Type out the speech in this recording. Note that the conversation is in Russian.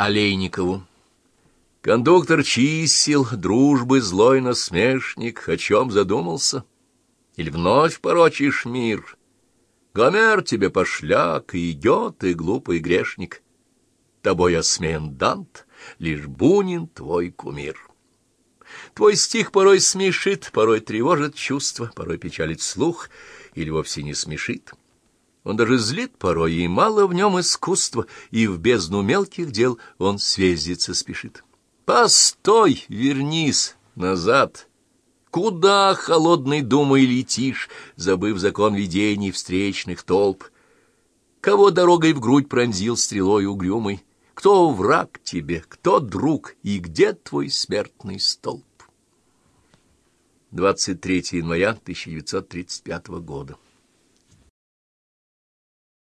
Олейникову. Кондуктор чисел, дружбы злой насмешник, о чем задумался? Или вновь порочишь мир? Гомер тебе пошляк, и идет, и глупый грешник. Тобой осмеян Дант, лишь Бунин твой кумир. Твой стих порой смешит, порой тревожит чувства, порой печалит слух или вовсе не смешит. Он даже злит порой, и мало в нем искусства, и в бездну мелких дел он свезиться спешит. Постой, вернись назад. Куда, холодной думой, летишь, забыв закон видений встречных толп? Кого дорогой в грудь пронзил стрелой угрюмый? Кто враг тебе, кто друг, и где твой смертный столб? 23 января 1935 года.